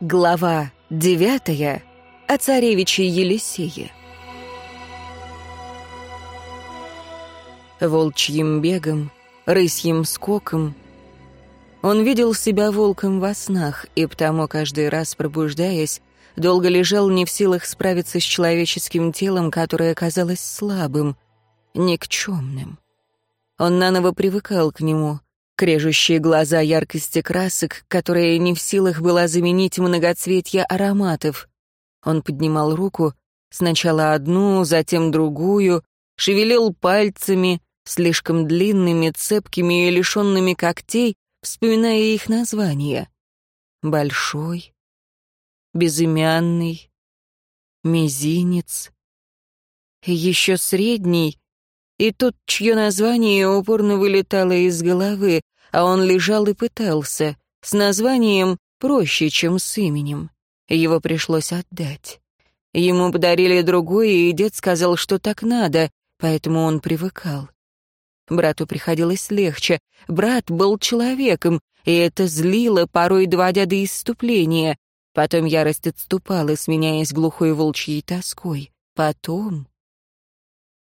Глава девятая о царевиче Елисее. Волчьим бегом, рысьим скоком. Он видел себя волком во снах, и потому, каждый раз пробуждаясь, долго лежал не в силах справиться с человеческим телом, которое казалось слабым, никчемным. Он наново привыкал к нему — крежущие глаза яркости красок, которые не в силах была заменить многоцветье ароматов. Он поднимал руку, сначала одну, затем другую, шевелил пальцами, слишком длинными, цепкими и лишенными когтей, вспоминая их названия. Большой, безымянный, мизинец, еще средний, и тот, чье название упорно вылетало из головы, а он лежал и пытался, с названием проще, чем с именем. Его пришлось отдать. Ему подарили другое, и дед сказал, что так надо, поэтому он привыкал. Брату приходилось легче. Брат был человеком, и это злило, порой доводя до исступления. Потом ярость отступала, сменяясь глухой волчьей тоской. Потом...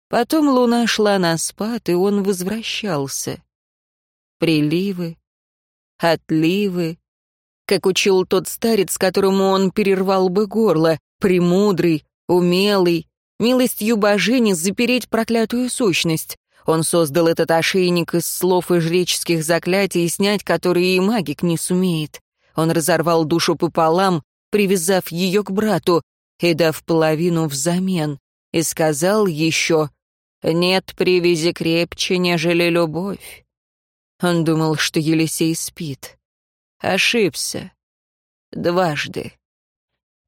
Потом луна шла на спад, и он возвращался приливы, отливы. Как учил тот старец, которому он перервал бы горло, премудрый, умелый, милостью божини запереть проклятую сущность. Он создал этот ошейник из слов и жреческих заклятий, снять которые и магик не сумеет. Он разорвал душу пополам, привязав ее к брату и дав половину взамен, и сказал еще «Нет привязи крепче, нежели любовь». Он думал, что Елисей спит. Ошибся. Дважды.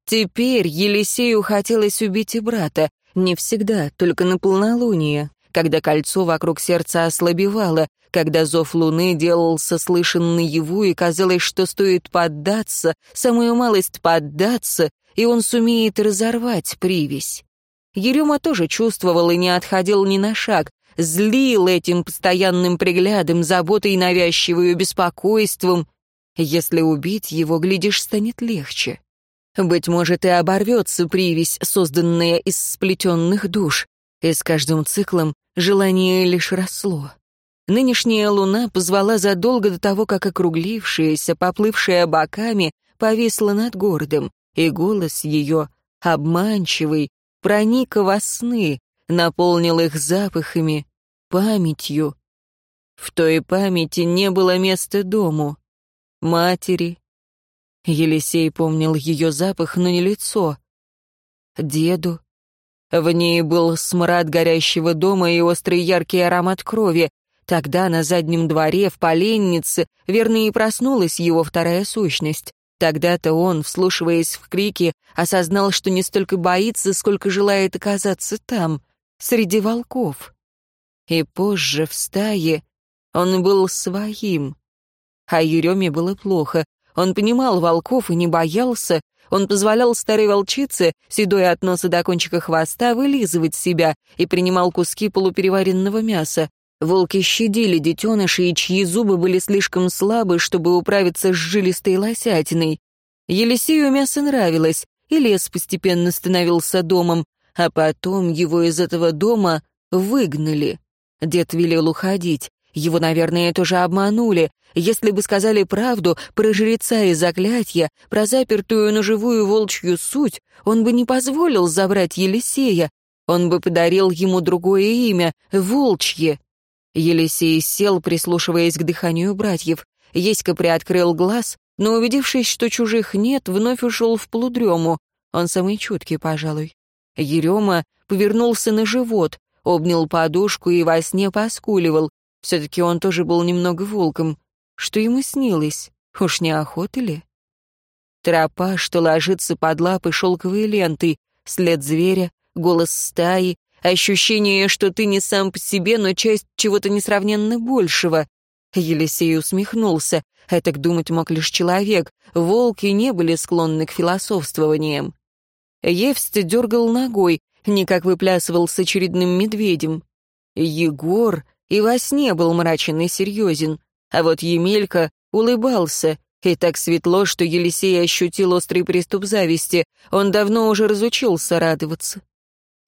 Теперь Елисею хотелось убить и брата. Не всегда, только на полнолуние, когда кольцо вокруг сердца ослабевало, когда зов луны делался слышен наяву, и казалось, что стоит поддаться, самую малость поддаться, и он сумеет разорвать привязь. Ерема тоже чувствовал и не отходил ни на шаг, злил этим постоянным приглядом, заботой навязчивую, беспокойством. Если убить его, глядишь, станет легче. Быть может, и оборвется привязь, созданная из сплетенных душ, и с каждым циклом желание лишь росло. Нынешняя луна позвала задолго до того, как округлившаяся, поплывшая боками, повисла над городом, и голос ее, обманчивый, проник во сны, наполнил их запахами, памятью. В той памяти не было места дому, матери. Елисей помнил ее запах, но не лицо. Деду. В ней был смрад горящего дома и острый яркий аромат крови. Тогда на заднем дворе, в поленнице, верно и проснулась его вторая сущность. Тогда-то он, вслушиваясь в крики, осознал, что не столько боится, сколько желает оказаться там, среди волков. И позже в стае он был своим. А Ереме было плохо. Он понимал волков и не боялся. Он позволял старой волчице, седой от носа до кончика хвоста, вылизывать себя и принимал куски полупереваренного мяса. Волки щадили детенышей, чьи зубы были слишком слабы, чтобы управиться с жилистой лосятиной. Елисею мясо нравилось, и лес постепенно становился домом, а потом его из этого дома выгнали. Дед велел уходить. Его, наверное, тоже обманули. Если бы сказали правду про жреца и заклятия, про запертую на живую волчью суть, он бы не позволил забрать Елисея. Он бы подарил ему другое имя — Волчье. Елисей сел, прислушиваясь к дыханию братьев. Еська приоткрыл глаз, но, убедившись, что чужих нет, вновь ушел в полудрему. Он самый чуткий, пожалуй. Ерема повернулся на живот, обнял подушку и во сне поскуливал. Все-таки он тоже был немного волком. Что ему снилось? Уж не охота ли? Тропа, что ложится под лапы шелковой лентой, след зверя, голос стаи, ощущение, что ты не сам по себе, но часть чего-то несравненно большего. Елисей усмехнулся. Это думать мог лишь человек. Волки не были склонны к философствованиям. Евсть дергал ногой, никак выплясывал с очередным медведем. Егор и во сне был мрачен и серьезен, а вот Емелька улыбался, И так светло, что Елисей ощутил острый приступ зависти. Он давно уже разучился радоваться.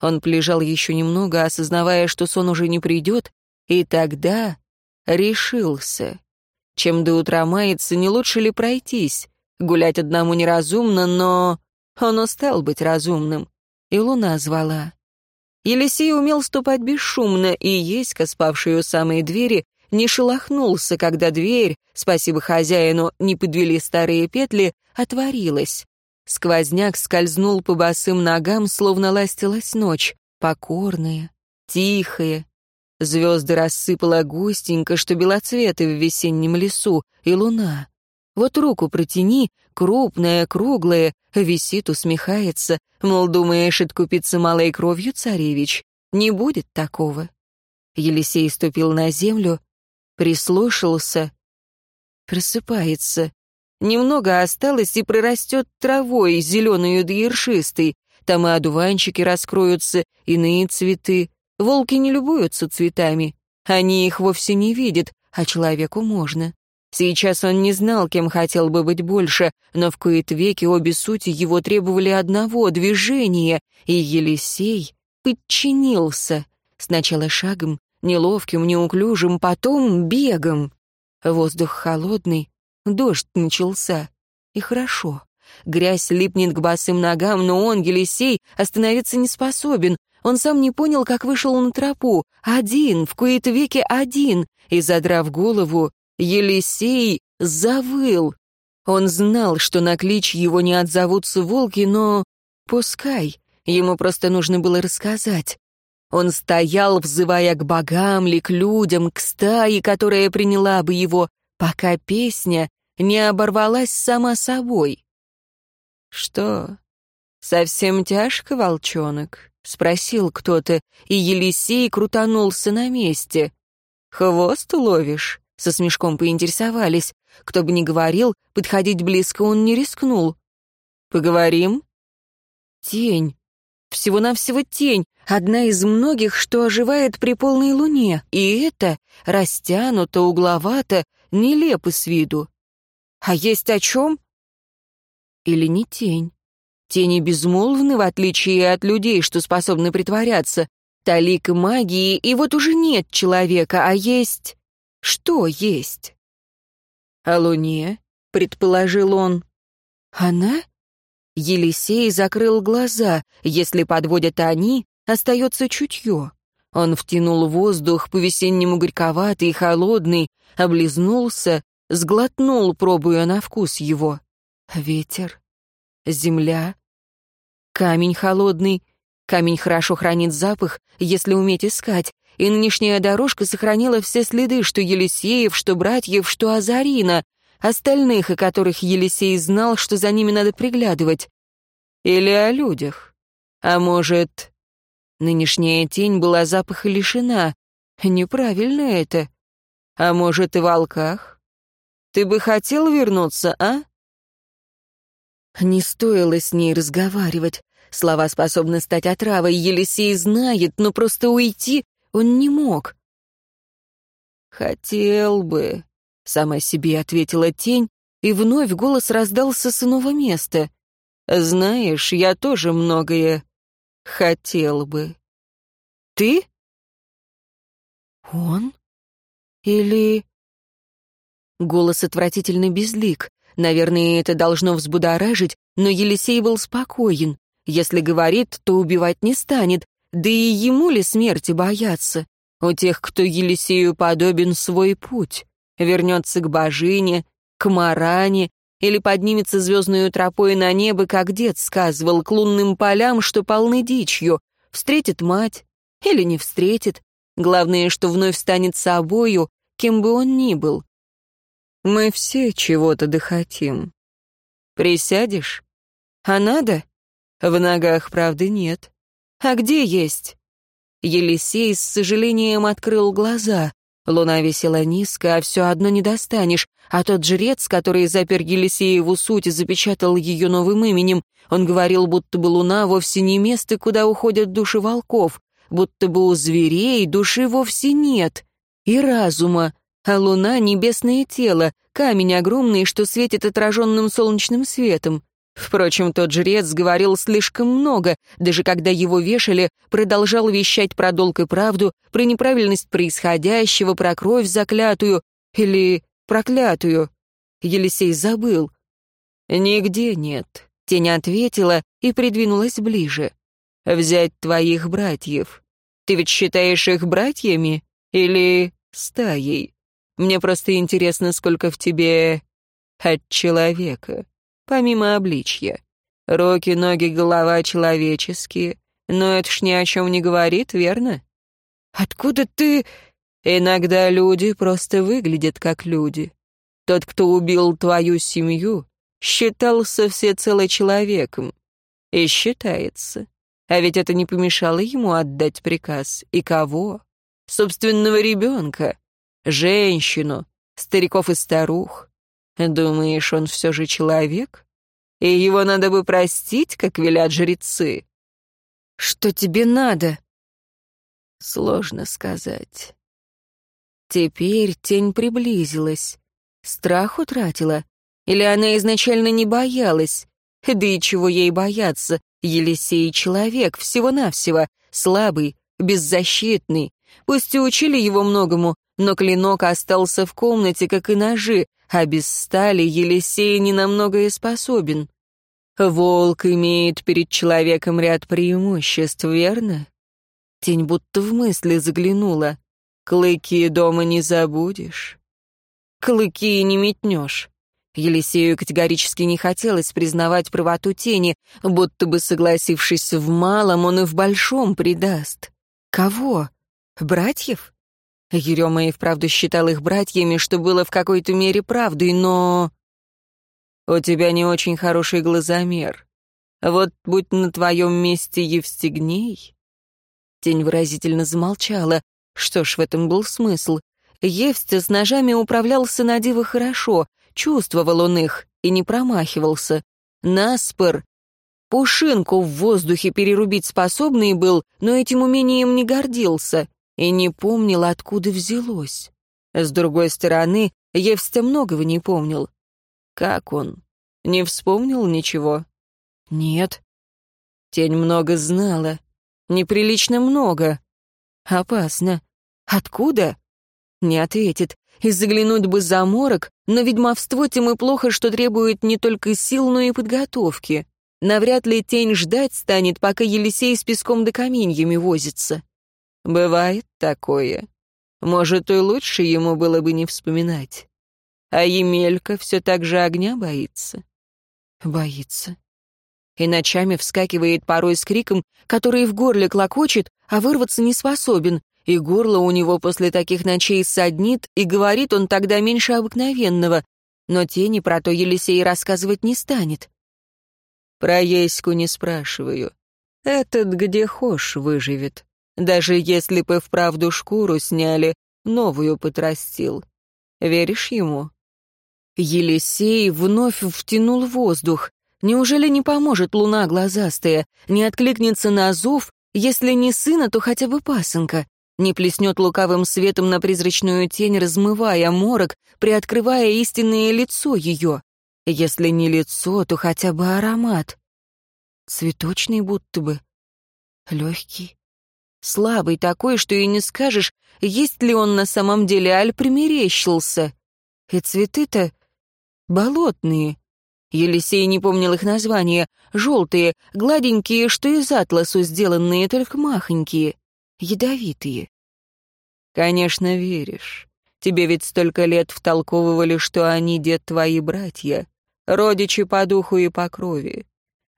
Он полежал еще немного, осознавая, что сон уже не придет, и тогда решился. Чем до утра мается, не лучше ли пройтись? Гулять одному неразумно, но... Он устал быть разумным. И луна звала. Елисей умел ступать бесшумно, и Еська, спавший у самой двери, не шелохнулся, когда дверь, спасибо хозяину, не подвели старые петли, отворилась. Сквозняк скользнул по босым ногам, словно ластилась ночь, покорная, тихая. Звезды рассыпала густенько, что белоцветы в весеннем лесу, и луна. Вот руку протяни, крупная, круглая, висит, усмехается, мол, думаешь, откупиться малой кровью, царевич? Не будет такого. Елисей ступил на землю, прислушался. Просыпается. Немного осталось и прорастет травой, зеленую да ершистой. Там и одуванчики раскроются, иные цветы. Волки не любуются цветами. Они их вовсе не видят, а человеку можно. Сейчас он не знал, кем хотел бы быть больше, но в кои-то веки обе сути его требовали одного — движения, и Елисей подчинился. Сначала шагом, неловким, неуклюжим, потом бегом. Воздух холодный, дождь начался. И хорошо. Грязь липнет к босым ногам, но он, Елисей, остановиться не способен. Он сам не понял, как вышел на тропу. Один, в кои-то веки один. И, задрав голову, Елисей завыл. Он знал, что на клич его не отзовутся волки, но... Пускай. Ему просто нужно было рассказать. Он стоял, взывая к богам ли, к людям, к стае, которая приняла бы его, пока песня не оборвалась сама собой. «Что, совсем тяжко, волчонок?» — спросил кто-то, и Елисей крутанулся на месте. «Хвост ловишь?» Со смешком поинтересовались. Кто бы ни говорил, подходить близко он не рискнул. «Поговорим?» «Тень. Всего-навсего тень. Одна из многих, что оживает при полной луне. И это растянуто, угловато, нелепо с виду. А есть о чем? Или не тень? Тени безмолвны, в отличие от людей, что способны притворяться. Талик магии, и вот уже нет человека, а есть... Что есть? О луне, предположил он. Она? Елисей закрыл глаза. Если подводят они, остается чутье. Он втянул воздух, по-весеннему горьковатый и холодный, облизнулся, сглотнул, пробуя на вкус его. Ветер, земля, камень холодный. Камень хорошо хранит запах, если уметь искать, и нынешняя дорожка сохранила все следы, что Елисеев, что братьев, что Азарина, остальных, о которых Елисей знал, что за ними надо приглядывать. Или о людях. А может... Нынешняя тень была запаха лишена. Неправильно это. А может, и в волках? Ты бы хотел вернуться, а? Не стоило с ней разговаривать. Слова способны стать отравой, Елисей знает, но просто уйти он не мог. «Хотел бы», — сама себе ответила тень, и вновь голос раздался с иного места. «Знаешь, я тоже многое хотел бы». «Ты?» «Он? Или...» Голос отвратительно безлик. Наверное, это должно взбудоражить, но Елисей был спокоен. Если говорит, то убивать не станет, да и ему ли смерти бояться? У тех, кто Елисею подобен, свой путь. Вернется к божине, к Маране, или поднимется звездную тропой на небо, как дед сказывал, к лунным полям, что полны дичью, встретит мать или не встретит. Главное, что вновь станет собою, кем бы он ни был. Мы все чего-то дохотим. Присядешь? А надо? В ногах правды нет. «А где есть?» Елисей с сожалением открыл глаза. Луна висела низко, а все одно не достанешь. А тот жрец, который запер Елисееву суть и запечатал ее новым именем, он говорил, будто бы луна вовсе не место, куда уходят души волков, будто бы у зверей души вовсе нет, и разума а луна — небесное тело, камень огромный, что светит отраженным солнечным светом. Впрочем, тот жрец говорил слишком много, даже когда его вешали, продолжал вещать про долг и правду, про неправильность происходящего, про кровь заклятую или проклятую. Елисей забыл. «Нигде нет», — тень ответила и придвинулась ближе. «Взять твоих братьев. Ты ведь считаешь их братьями или стаей? Мне просто интересно, сколько в тебе от человека» помимо обличья. Руки, ноги, голова человеческие. Но это ж ни о чем не говорит, верно? Откуда ты... Иногда люди просто выглядят как люди. Тот, кто убил твою семью, считался всецело человеком. И считается. А ведь это не помешало ему отдать приказ. И кого? Собственного ребенка, женщину, стариков и старух. Думаешь, он все же человек? И его надо бы простить, как велят жрецы? Что тебе надо? Сложно сказать. Теперь тень приблизилась. Страх утратила? Или она изначально не боялась? Да и чего ей бояться? Елисей человек, всего-навсего, слабый, беззащитный. Пусть и учили его многому, но клинок остался в комнате, как и ножи, а без стали Елисей ненамного и способен. Волк имеет перед человеком ряд преимуществ, верно? Тень будто в мысли заглянула. Клыки дома не забудешь. Клыки не метнешь. Елисею категорически не хотелось признавать правоту тени, будто бы, согласившись в малом, он и в большом предаст. Кого? Братьев? Ерема и вправду считал их братьями, что было в какой-то мере правдой, но... «У тебя не очень хороший глазомер. Вот будь на твоем месте Евстигней...» Тень выразительно замолчала. Что ж, в этом был смысл. Евстя с ножами управлялся на диво хорошо, чувствовал он их и не промахивался. Наспор Пушинку в воздухе перерубить способный был, но этим умением не гордился и не помнил, откуда взялось. С другой стороны, Евстя многого не помнил. Как он? Не вспомнил ничего? Нет. Тень много знала. Неприлично много. Опасно. Откуда? Не ответит. И заглянуть бы за морок, но ведьмовство тем и плохо, что требует не только сил, но и подготовки. Навряд ли тень ждать станет, пока Елисей с песком да каменьями возится. Бывает такое. Может, и лучше ему было бы не вспоминать. А Емелька все так же огня боится. Боится. И ночами вскакивает порой с криком, который в горле клокочет, а вырваться не способен, и горло у него после таких ночей саднит, и говорит он тогда меньше обыкновенного, но тени про то Елисей рассказывать не станет. Про Еську не спрашиваю. Этот где хошь выживет. Даже если бы вправду шкуру сняли, новую потрастил. Веришь ему?» Елисей вновь втянул воздух. Неужели не поможет луна глазастая, не откликнется на зов, если не сына, то хотя бы пасынка, не плеснет лукавым светом на призрачную тень, размывая морок, приоткрывая истинное лицо ее? Если не лицо, то хотя бы аромат. Цветочный будто бы, легкий, Слабый такой, что и не скажешь, есть ли он на самом деле, аль примерещился. И цветы-то болотные. Елисей не помнил их названия. Желтые, гладенькие, что из атласу сделанные, только махонькие. Ядовитые. Конечно, веришь. Тебе ведь столько лет втолковывали, что они, дед, твои братья, родичи по духу и по крови.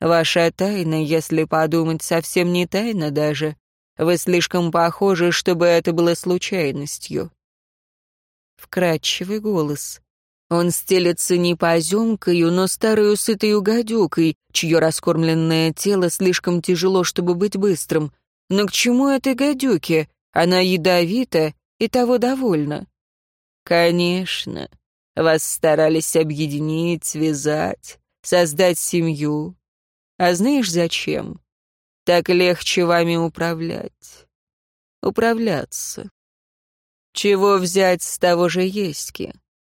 Ваша тайна, если подумать, совсем не тайна даже. Вы слишком похожи, чтобы это было случайностью». Вкрадчивый голос. Он стелется не поземкою, но старую сытою гадюкой, чье раскормленное тело слишком тяжело, чтобы быть быстрым. Но к чему этой гадюке? Она ядовита и того довольна. Конечно, вас старались объединить, связать, создать семью. А знаешь зачем? Так легче вами управлять. Управляться. Чего взять с того же Еськи?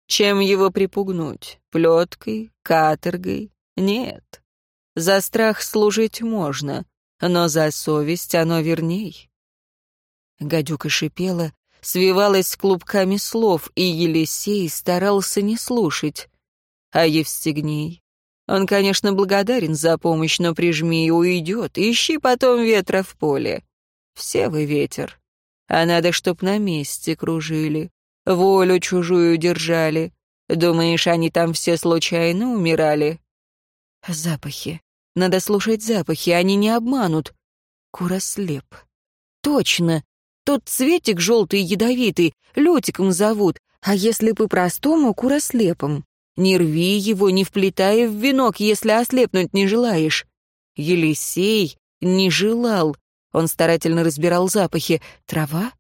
Чем его припугнуть? Плеткой? Каторгой? Нет. За страх служить можно, но за совесть оно верней. Гадюка шипела, свивалась клубками слов, и Елисей старался не слушать. А Евстигней? Он, конечно, благодарен за помощь, но прижми и уйдет, ищи потом ветра в поле. Все вы ветер. А надо, чтоб на месте кружили, волю чужую держали. Думаешь, они там все случайно умирали? Запахи. Надо слушать запахи, они не обманут. Курослеп. Точно. Тот цветик желтый ядовитый, лютиком зовут, а если по-простому, курослепом. Не рви его, не вплетай в венок, если ослепнуть не желаешь. Елисей не желал. Он старательно разбирал запахи. Трава?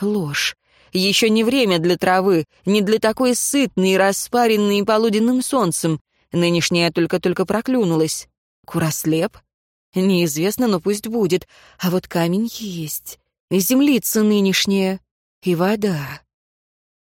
Ложь. Еще не время для травы, не для такой сытной, распаренной полуденным солнцем. Нынешняя только-только проклюнулась. Курослеп? Неизвестно, но пусть будет. А вот камень есть. Землица нынешняя. И вода.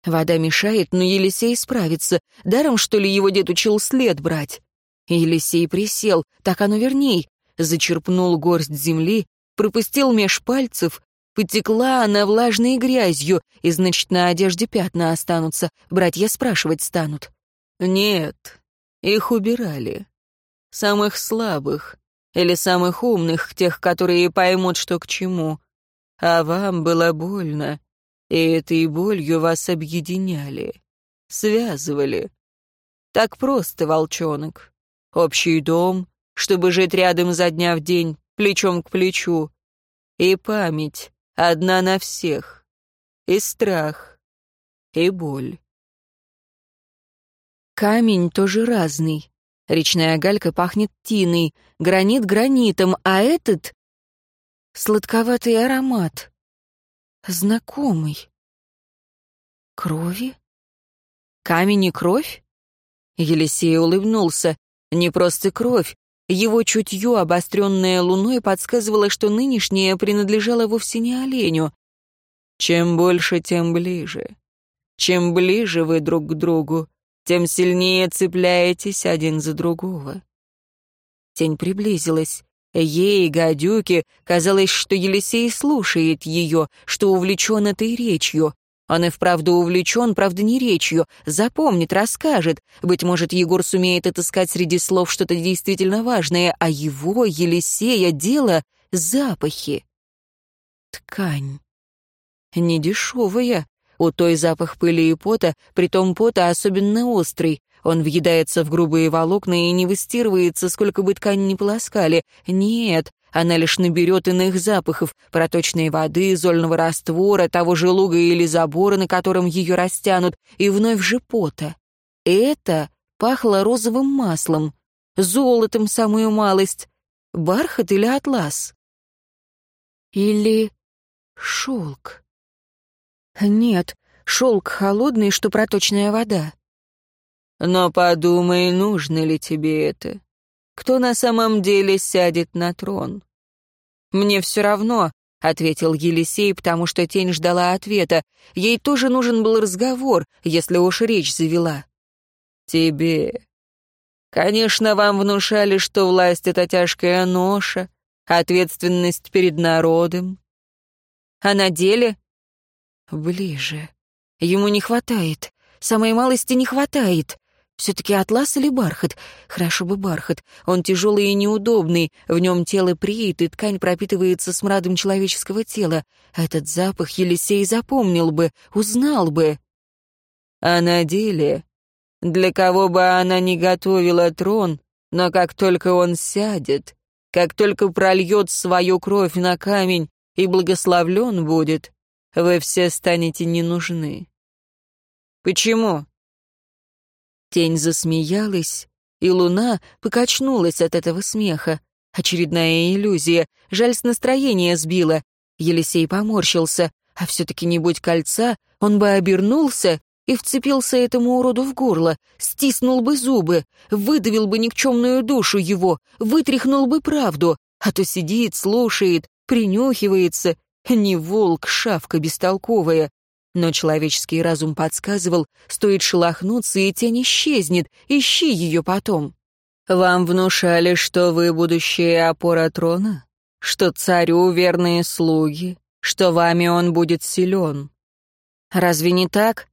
Вода мешает, но Елисей справится. Даром, что ли, его дед учил след брать? Елисей присел, так оно верней. Зачерпнул горсть земли, пропустил меж пальцев, потекла она влажной грязью, и, значит, на одежде пятна останутся. Братья спрашивать станут. Нет, их убирали. Самых слабых. Или самых умных, тех, которые поймут, что к чему. А вам было больно, и этой болью вас объединяли, связывали. Так просто, волчонок. Общий дом, чтобы жить рядом за дня в день, плечом к плечу. И память одна на всех. И страх, и боль. Камень тоже разный. Речная галька пахнет тиной, гранит гранитом, а этот — сладковатый аромат. Знакомый. Крови? Камень и кровь? Елисей улыбнулся. Не просто кровь. Его чутье, обостренное луной, подсказывало, что нынешнее принадлежало вовсе не оленю. Чем больше, тем ближе. Чем ближе вы друг к другу, тем сильнее цепляетесь один за другого. Тень приблизилась. Ей, гадюке, казалось, что Елисей слушает ее, что увлечен этой речью. Он и вправду увлечен, правда, не речью, запомнит, расскажет. Быть может, Егор сумеет отыскать среди слов что-то действительно важное, а его, Елисея, дело — запахи. Ткань. Недешевая, у той запах пыли и пота, притом пота особенно острый. Он въедается в грубые волокна и не выстирывается, сколько бы ткань ни полоскали. Нет, она лишь наберет иных запахов, проточной воды, зольного раствора, того же луга или забора, на котором ее растянут, и вновь же пота. Это пахло розовым маслом, золотом самую малость, бархат или атлас. Или шелк. Нет, шелк холодный, что проточная вода. Но подумай, нужно ли тебе это? Кто на самом деле сядет на трон? Мне все равно, — ответил Елисей, потому что тень ждала ответа. Ей тоже нужен был разговор, если уж речь завела. «Тебе. Конечно, вам внушали, что власть — это тяжкая ноша, ответственность перед народом. А на деле Ближе. Ему не хватает. Самой малости не хватает. Все-таки атлас или бархат? Хорошо бы бархат. Он тяжелый и неудобный. В нем тело приит, и ткань пропитывается смрадом человеческого тела. Этот запах Елисей запомнил бы, узнал бы. А на деле, для кого бы она ни готовила трон, но как только он сядет, как только прольет свою кровь на камень и благословлен будет, вы все станете не нужны. Почему? Тень засмеялась, и луна покачнулась от этого смеха. Очередная иллюзия, жаль с настроения сбила. Елисей поморщился, а все-таки не будь кольца, он бы обернулся и вцепился этому уроду в горло, стиснул бы зубы, выдавил бы никчемную душу его, вытряхнул бы правду, а то сидит, слушает, принюхивается не волк, шавка бестолковая. Но человеческий разум подсказывал, стоит шелохнуться, и тень исчезнет, ищи ее потом. Вам внушали, что вы будущая опора трона? Что царю верные слуги? Что вами он будет силен? Разве не так?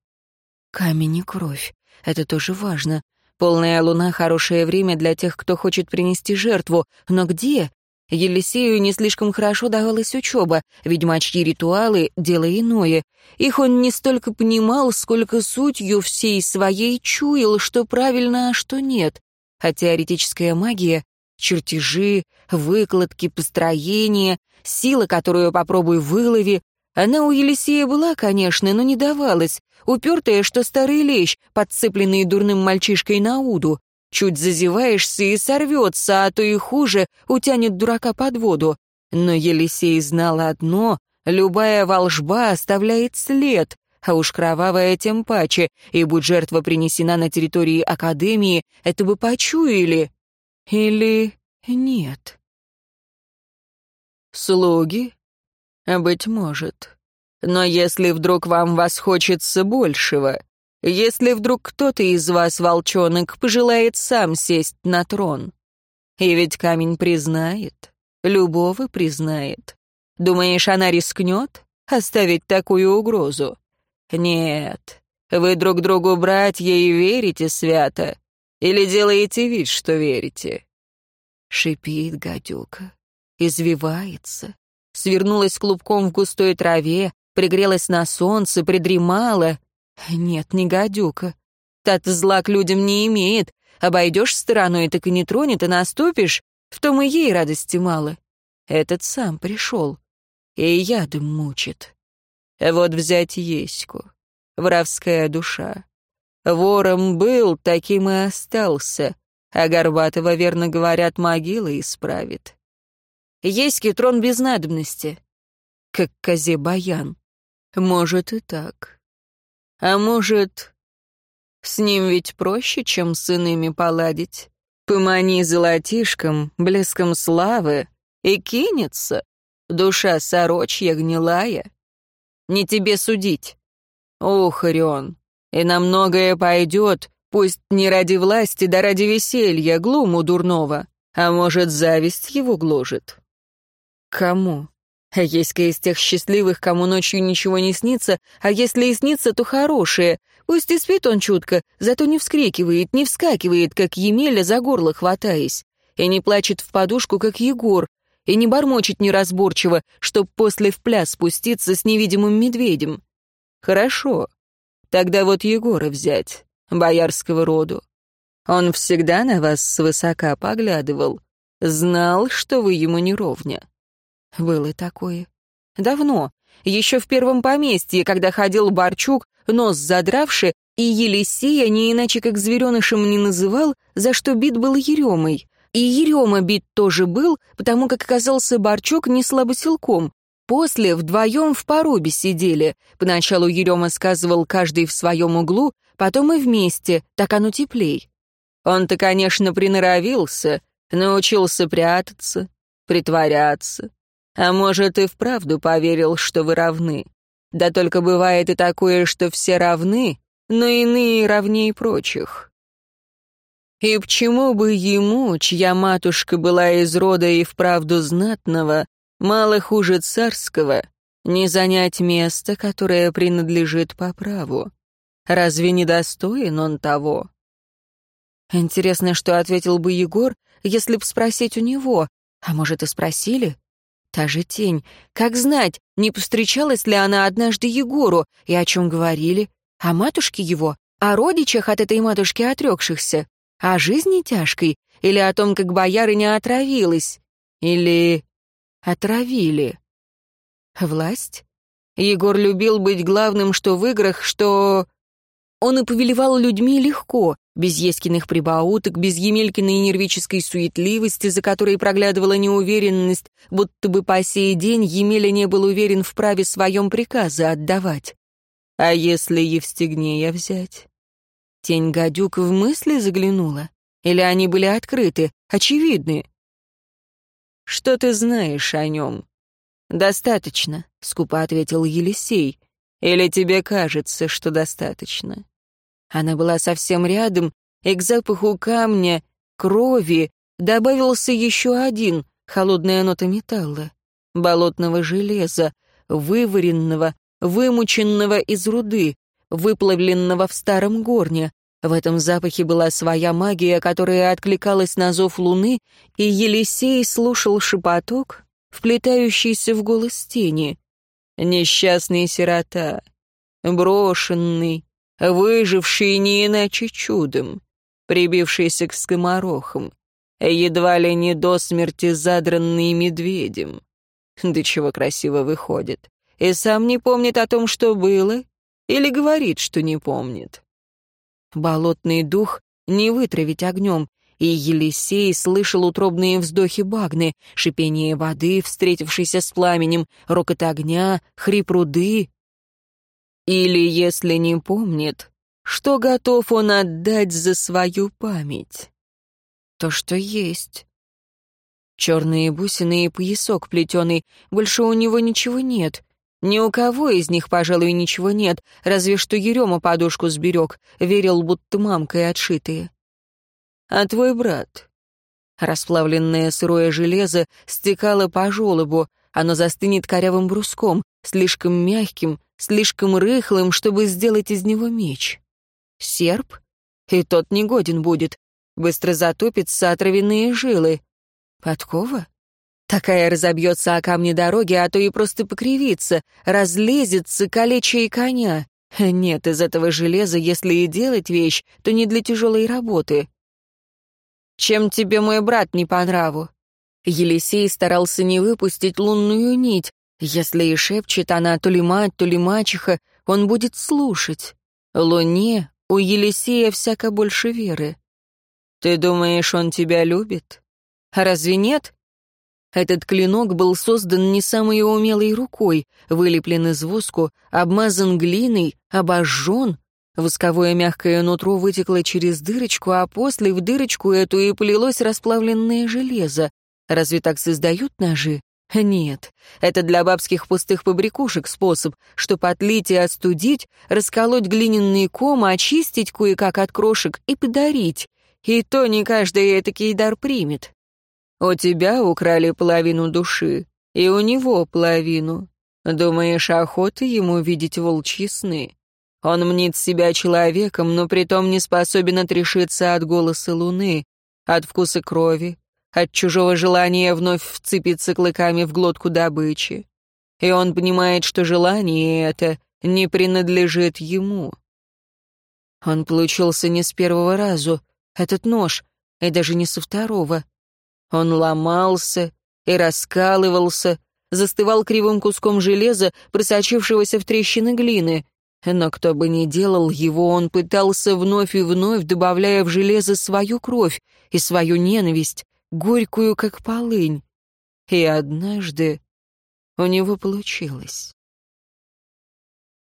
Камень и кровь. Это тоже важно. Полная луна — хорошее время для тех, кто хочет принести жертву. Но где? Елисею не слишком хорошо давалась учеба, ведьмачьи ритуалы — дело иное. Их он не столько понимал, сколько сутью всей своей чуял, что правильно, а что нет. А теоретическая магия — чертежи, выкладки, построения, сила, которую попробуй вылови. Она у Елисея была, конечно, но не давалась, упертая, что старый лещ, подцепленный дурным мальчишкой на уду. Чуть зазеваешься и сорвется, а то и хуже, утянет дурака под воду. Но Елисей знал одно — любая волжба оставляет след, а уж кровавая тем паче, и будь жертва принесена на территории Академии, это бы почуяли. Или нет? Слуги? Быть может. Но если вдруг вам восхочется большего, если вдруг кто-то из вас, волчонок, пожелает сам сесть на трон. И ведь камень признает, любого признает. Думаешь, она рискнет оставить такую угрозу? Нет, вы друг другу братья и верите свято. Или делаете вид, что верите? Шипит гадюка, извивается, свернулась клубком в густой траве, пригрелась на солнце, придремала, нет, не гадюка. Тат зла к людям не имеет. Обойдешь стороной, так и не тронет, и наступишь. В том и ей радости мало. Этот сам пришел. И ядом мучит. Вот взять Еську. Воровская душа. Вором был, таким и остался. А Горбатова, верно говорят, могила исправит. Еське трон без надобности. Как козе баян. Может и так. А может, с ним ведь проще, чем с иными поладить? Помани золотишком, блеском славы, и кинется. Душа сорочья гнилая. Не тебе судить. Ох, Орион, и на многое пойдет, пусть не ради власти, да ради веселья, глуму дурного, а может, зависть его гложет. Кому? Еська из тех счастливых, кому ночью ничего не снится, а если и снится, то хорошее. Пусть и спит он чутко, зато не вскрикивает, не вскакивает, как Емеля, за горло хватаясь, и не плачет в подушку, как Егор, и не бормочет неразборчиво, чтоб после в пляс спуститься с невидимым медведем. Хорошо. Тогда вот Егора взять, боярского роду. Он всегда на вас свысока поглядывал, знал, что вы ему не ровня. Было такое. Давно, еще в первом поместье, когда ходил Барчук, нос задравший, и Елисея не иначе как зверенышем не называл, за что бит был Еремой. И Ерема бит тоже был, потому как оказался Барчук не слабосилком. После вдвоем в порубе сидели. Поначалу Ерема сказывал каждый в своем углу, потом и вместе, так оно теплей. Он-то, конечно, приноровился, научился прятаться, притворяться, а может, и вправду поверил, что вы равны. Да только бывает и такое, что все равны, но иные равнее прочих. И почему бы ему, чья матушка была из рода и вправду знатного, мало хуже царского, не занять место, которое принадлежит по праву? Разве не достоин он того? Интересно, что ответил бы Егор, если б спросить у него, а может и спросили? Та же тень. Как знать, не повстречалась ли она однажды Егору, и о чем говорили? О матушке его? О родичах от этой матушки отрекшихся? О жизни тяжкой? Или о том, как боярыня отравилась? Или отравили? Власть? Егор любил быть главным что в играх, что... Он и повелевал людьми легко, без Ескиных прибауток, без Емелькиной нервической суетливости, за которой проглядывала неуверенность, будто бы по сей день Емеля не был уверен в праве своем приказа отдавать. А если Евстигнея взять? Тень гадюк в мысли заглянула? Или они были открыты, очевидны? «Что ты знаешь о нем?» «Достаточно», — скупо ответил Елисей. Или тебе кажется, что достаточно?» Она была совсем рядом, и к запаху камня, крови добавился еще один, холодная нота металла, болотного железа, вываренного, вымученного из руды, выплавленного в старом горне. В этом запахе была своя магия, которая откликалась на зов луны, и Елисей слушал шепоток, вплетающийся в голос тени. «Несчастный сирота, брошенный, выживший не иначе чудом, прибившийся к скоморохам, едва ли не до смерти задранный медведем. Да чего красиво выходит. И сам не помнит о том, что было, или говорит, что не помнит. Болотный дух не вытравить огнем, и Елисей слышал утробные вздохи багны, шипение воды, встретившейся с пламенем, рокот огня, хрип руды. Или, если не помнит, что готов он отдать за свою память? То, что есть. Черные бусины и поясок плетеный, больше у него ничего нет. Ни у кого из них, пожалуй, ничего нет, разве что Ерема подушку сберег, верил, будто мамкой отшитые. А твой брат? Расплавленное сырое железо стекало по желобу, оно застынет корявым бруском, слишком мягким, слишком рыхлым, чтобы сделать из него меч. Серп? И тот негоден будет. Быстро затопится отравенные жилы. Подкова? Такая разобьется о камни дороги, а то и просто покривится, разлезется, калеча и коня. Нет, из этого железа, если и делать вещь, то не для тяжелой работы. Чем тебе мой брат не по нраву? Елисей старался не выпустить лунную нить. Если и шепчет она то ли мать, то ли мачеха, он будет слушать. Луне у Елисея всяко больше веры. Ты думаешь, он тебя любит? Разве нет? Этот клинок был создан не самой умелой рукой, вылеплен из воску, обмазан глиной, обожжен. Восковое мягкое нутро вытекло через дырочку, а после в дырочку эту и полилось расплавленное железо. Разве так создают ножи? Нет, это для бабских пустых побрякушек способ, чтоб отлить и остудить, расколоть глиняный ком, очистить кое-как от крошек и подарить. И то не каждый этакий дар примет. У тебя украли половину души, и у него половину. Думаешь, охота ему видеть волчьи сны? Он мнит себя человеком, но притом не способен отрешиться от голоса луны, от вкуса крови, от чужого желания вновь вцепиться клыками в глотку добычи. И он понимает, что желание это не принадлежит ему. Он получился не с первого разу, этот нож, и даже не со второго — он ломался и раскалывался, застывал кривым куском железа, просочившегося в трещины глины. Но кто бы ни делал его, он пытался вновь и вновь, добавляя в железо свою кровь и свою ненависть, горькую, как полынь. И однажды у него получилось.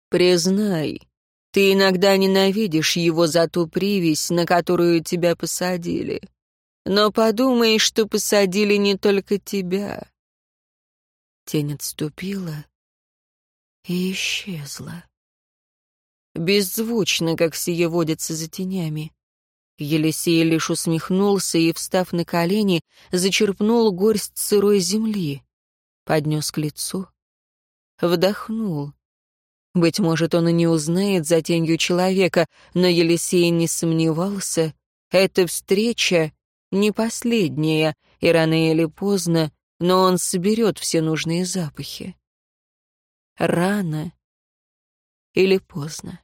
«Признай, ты иногда ненавидишь его за ту привязь, на которую тебя посадили. Но подумай, что посадили не только тебя. Тень отступила и исчезла. Беззвучно, как сие водится за тенями. Елисей лишь усмехнулся и, встав на колени, зачерпнул горсть сырой земли, поднес к лицу, вдохнул. Быть может, он и не узнает за тенью человека, но Елисей не сомневался. Эта встреча не последняя, и рано или поздно, но он соберет все нужные запахи. Рано или поздно.